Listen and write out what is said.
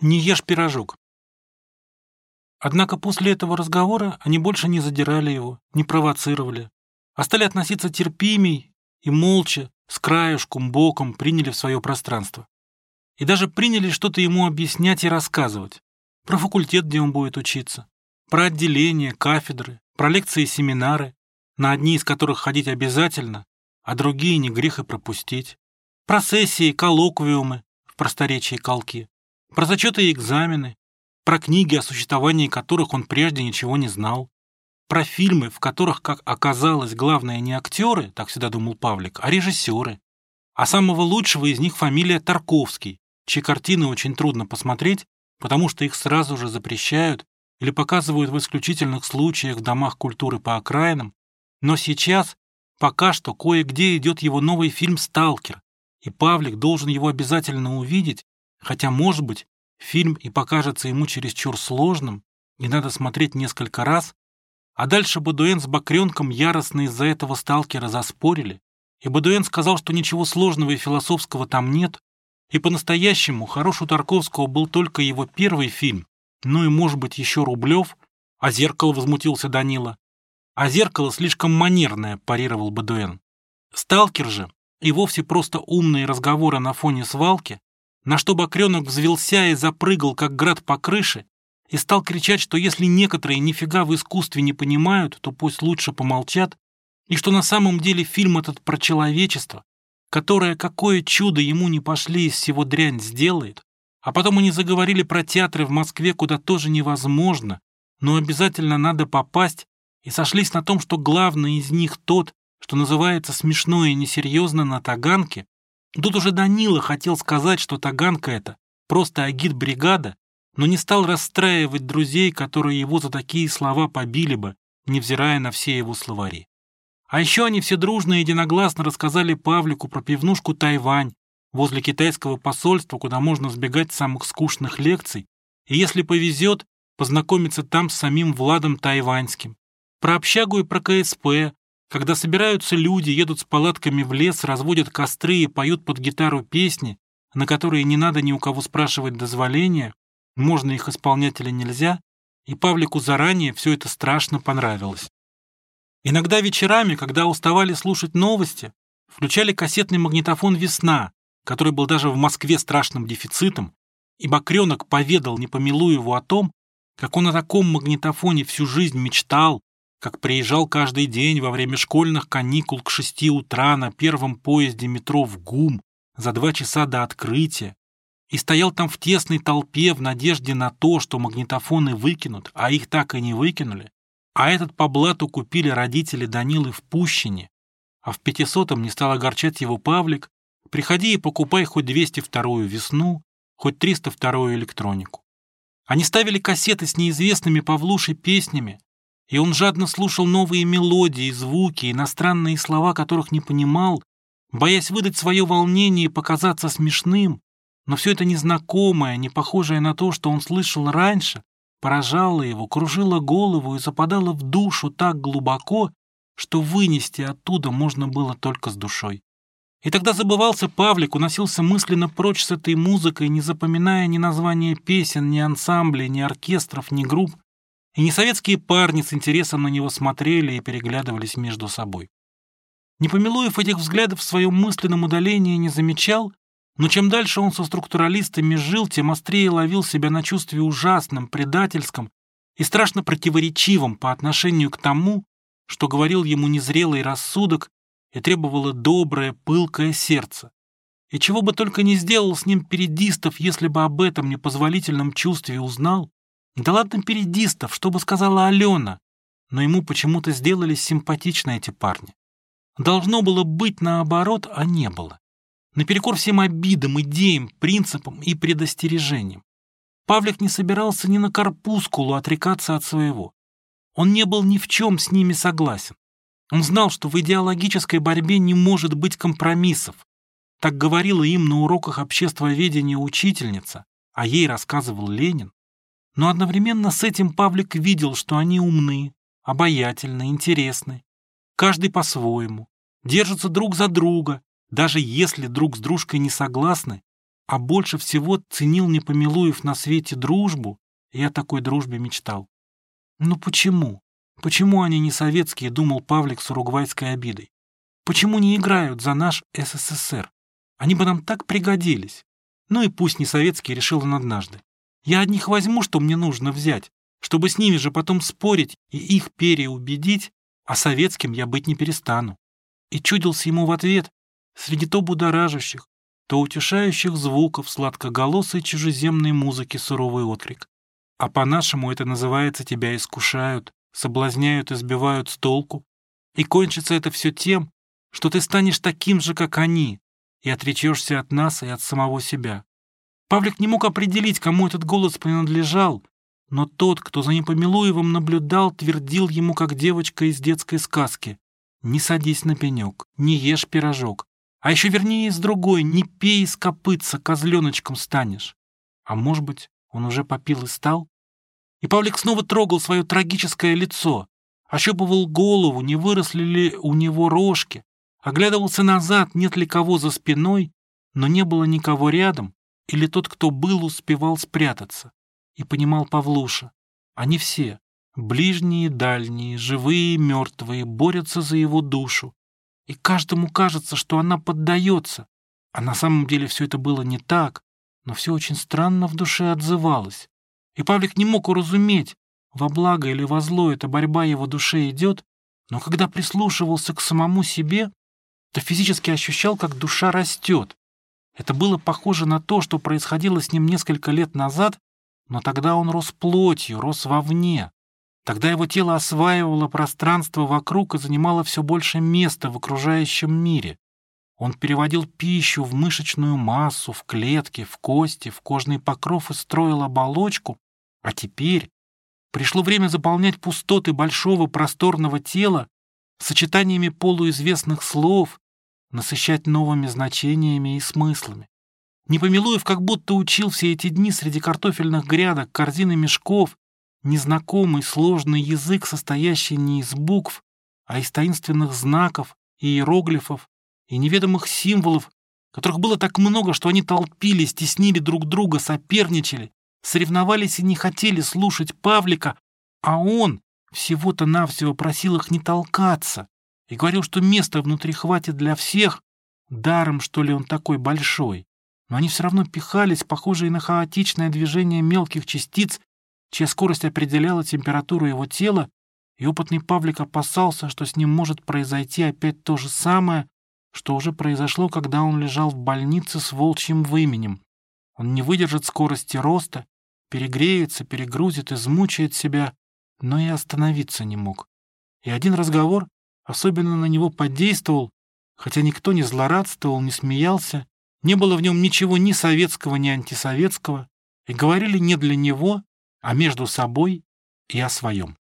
Не ешь пирожок. Однако после этого разговора они больше не задирали его, не провоцировали, а стали относиться терпимей и молча, с краешком, боком приняли в свое пространство. И даже приняли что-то ему объяснять и рассказывать. Про факультет, где он будет учиться, про отделения, кафедры, про лекции и семинары, на одни из которых ходить обязательно, а другие не грех и пропустить, про сессии, коллоквиумы в просторечии колки, про зачеты и экзамены, про книги, о существовании которых он прежде ничего не знал, про фильмы, в которых, как оказалось, главное не актеры, так всегда думал Павлик, а режиссеры. А самого лучшего из них фамилия Тарковский, чьи картины очень трудно посмотреть, потому что их сразу же запрещают или показывают в исключительных случаях в домах культуры по окраинам, но сейчас, пока что, кое-где идет его новый фильм «Сталкер», и Павлик должен его обязательно увидеть, хотя, может быть, фильм и покажется ему чересчур сложным, и надо смотреть несколько раз, а дальше Бадуэн с Бакренком яростно из-за этого сталкера заспорили, и Бадуэн сказал, что ничего сложного и философского там нет, и по-настоящему хорош у Тарковского был только его первый фильм, ну и, может быть, еще Рублев, а «Зеркало» возмутился Данила. А «Зеркало» слишком манерное, парировал Бадуэн. «Сталкер» же и вовсе просто умные разговоры на фоне свалки, на что Бакренок взвелся и запрыгал, как град по крыше, и стал кричать, что если некоторые нифига в искусстве не понимают, то пусть лучше помолчат, и что на самом деле фильм этот про человечество, которое какое чудо ему не пошли из всего дрянь сделает, а потом они заговорили про театры в Москве, куда тоже невозможно, но обязательно надо попасть, и сошлись на том, что главный из них тот, что называется смешно и несерьезно на Таганке. Тут уже Данила хотел сказать, что Таганка это просто агит-бригада, но не стал расстраивать друзей, которые его за такие слова побили бы, невзирая на все его словари. А еще они все дружно и единогласно рассказали Павлику про пивнушку «Тайвань» возле китайского посольства, куда можно сбегать с самых скучных лекций, и, если повезет, познакомиться там с самим Владом Тайваньским. Про общагу и про КСП, когда собираются люди, едут с палатками в лес, разводят костры и поют под гитару песни, на которые не надо ни у кого спрашивать дозволения, можно их исполнять или нельзя, и Павлику заранее все это страшно понравилось. Иногда вечерами, когда уставали слушать новости, включали кассетный магнитофон «Весна», который был даже в Москве страшным дефицитом, и Бакренок поведал Непомилуеву о том, как он о таком магнитофоне всю жизнь мечтал, как приезжал каждый день во время школьных каникул к шести утра на первом поезде метро в ГУМ за два часа до открытия, и стоял там в тесной толпе в надежде на то, что магнитофоны выкинут, а их так и не выкинули, а этот по блату купили родители Данилы в Пущине, а в пятисотом не стал огорчать его Павлик, приходи и покупай хоть 202-ю весну, хоть 302-ю электронику. Они ставили кассеты с неизвестными Павлушей песнями, и он жадно слушал новые мелодии, звуки, иностранные слова, которых не понимал, боясь выдать свое волнение и показаться смешным, но все это незнакомое, не похожее на то, что он слышал раньше, поражало его, кружило голову и западало в душу так глубоко, что вынести оттуда можно было только с душой. И тогда забывался Павлик, уносился мысленно прочь с этой музыкой, не запоминая ни названия песен, ни ансамблей, ни оркестров, ни групп, и не советские парни с интересом на него смотрели и переглядывались между собой. Непомилуев этих взглядов в своем мысленном удалении не замечал, но чем дальше он со структуралистами жил, тем острее ловил себя на чувстве ужасном, предательском и страшно противоречивом по отношению к тому, что говорил ему незрелый рассудок и требовало доброе, пылкое сердце. И чего бы только не сделал с ним Передистов, если бы об этом непозволительном чувстве узнал. Да ладно Передистов, что бы сказала Алена, но ему почему-то сделались симпатичны эти парни. Должно было быть наоборот, а не было наперекор всем обидам, идеям, принципам и предостережениям. Павлик не собирался ни на корпускулу отрекаться от своего. Он не был ни в чем с ними согласен. Он знал, что в идеологической борьбе не может быть компромиссов. Так говорила им на уроках обществоведения учительница, а ей рассказывал Ленин. Но одновременно с этим Павлик видел, что они умны, обаятельны, интересны. Каждый по-своему, держатся друг за друга даже если друг с дружкой не согласны, а больше всего ценил Непомилуев на свете дружбу, и о такой дружбе мечтал. Ну почему? Почему они не советские, думал Павлик с уругвайской обидой? Почему не играют за наш СССР? Они бы нам так пригодились. Ну и пусть не советские, решил он однажды. Я одних возьму, что мне нужно взять, чтобы с ними же потом спорить и их переубедить, а советским я быть не перестану. И чудился ему в ответ, среди то будоражащих, то утешающих звуков сладкоголосой чужеземной музыки суровый окрик. А по-нашему это называется «тебя искушают», соблазняют и сбивают с толку. И кончится это все тем, что ты станешь таким же, как они, и отречешься от нас и от самого себя. Павлик не мог определить, кому этот голос принадлежал, но тот, кто за Непомилуевым наблюдал, твердил ему, как девочка из детской сказки. «Не садись на пенек, не ешь пирожок, а еще вернее из другой, не пей из копытца, козленочком станешь». А может быть, он уже попил и стал? И Павлик снова трогал свое трагическое лицо, ощупывал голову, не выросли ли у него рожки, оглядывался назад, нет ли кого за спиной, но не было никого рядом, или тот, кто был, успевал спрятаться и понимал Павлуша. Они все, ближние и дальние, живые и мертвые, борются за его душу. И каждому кажется, что она поддается. А на самом деле все это было не так, но все очень странно в душе отзывалось. И Павлик не мог уразуметь, во благо или во зло эта борьба его душе идет, но когда прислушивался к самому себе, то физически ощущал, как душа растет. Это было похоже на то, что происходило с ним несколько лет назад, но тогда он рос плотью, рос вовне. Тогда его тело осваивало пространство вокруг и занимало все больше места в окружающем мире. Он переводил пищу в мышечную массу, в клетки, в кости, в кожный покров и строил оболочку, а теперь пришло время заполнять пустоты большого просторного тела сочетаниями полуизвестных слов, насыщать новыми значениями и смыслами. Непомилуев как будто учил все эти дни среди картофельных грядок, корзины мешков, незнакомый сложный язык, состоящий не из букв, а из таинственных знаков, иероглифов и неведомых символов, которых было так много, что они толпились, теснили друг друга, соперничали, соревновались и не хотели слушать Павлика, а он всего-то навсего просил их не толкаться и говорил, что места внутри хватит для всех, даром, что ли, он такой большой но они все равно пихались, похожие на хаотичное движение мелких частиц, чья скорость определяла температуру его тела, и опытный Павлик опасался, что с ним может произойти опять то же самое, что уже произошло, когда он лежал в больнице с волчьим выменем. Он не выдержит скорости роста, перегреется, перегрузит, измучает себя, но и остановиться не мог. И один разговор особенно на него подействовал, хотя никто не злорадствовал, не смеялся, не было в нем ничего ни советского, ни антисоветского, и говорили не для него, а между собой и о своем.